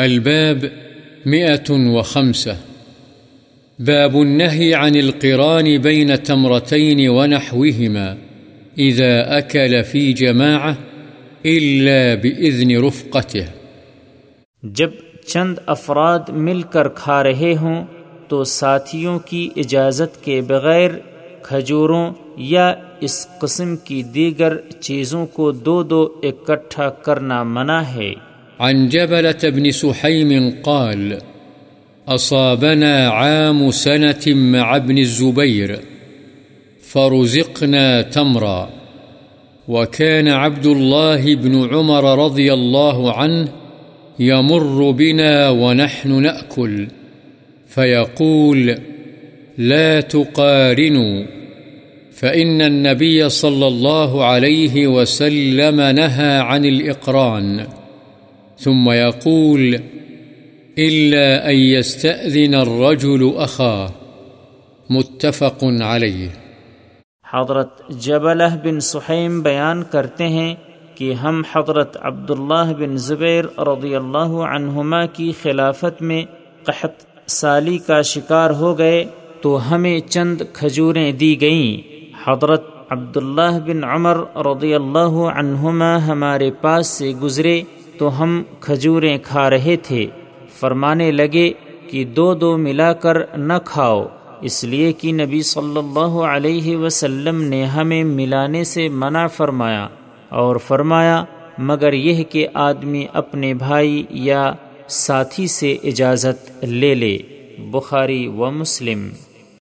الباب مئة وخمسة. باب النهي عن القران بين تمرتين ونحوهما. إذا أكل في جماعة إلا بإذن رفقته. جب چند افراد مل کر کھا رہے ہوں، تو ساتھیوں کی اجازت کے بغیر کھجوروں یا اس قسم کی دیگر چیزوں کو دو دو اکٹھا کرنا منع ہے۔ عن جبلة بن سحيم قال، أصابنا عام سنة مع ابن الزبير، فرزقنا تمرا. وكان عبد الله بن عمر رضي الله عنه يمر بنا ونحن نأكل، فيقول، لا تقارنوا، فإن النبي صلى الله عليه وسلم نهى عن الإقران. ثم يقول، إلا أن يستأذن الرجل أخاه. متفق عليه. حضرت جبلہ بن سحیم بیان کرتے ہیں کہ ہم حضرت عبداللہ بن زبیر رضی اللہ عنہما کی خلافت میں قحط سالی کا شکار ہو گئے تو ہمیں چند کھجوریں دی گئیں۔ حضرت عبداللہ بن عمر رضی اللہ عنہما ہمارے پاس سے گزرے۔ تو ہم کھجوریں کھا رہے تھے۔ فرمانے لگے کہ دو دو ملا کر نہ کھاؤ۔ اس لیے کہ نبی صلی اللہ علیہ وسلم نے ہمیں ملانے سے منع فرمایا اور فرمایا، مگر یہ کہ آدمی اپنے بھائی یا ساتھی سے اجازت لے لے۔ بخاری و مسلم۔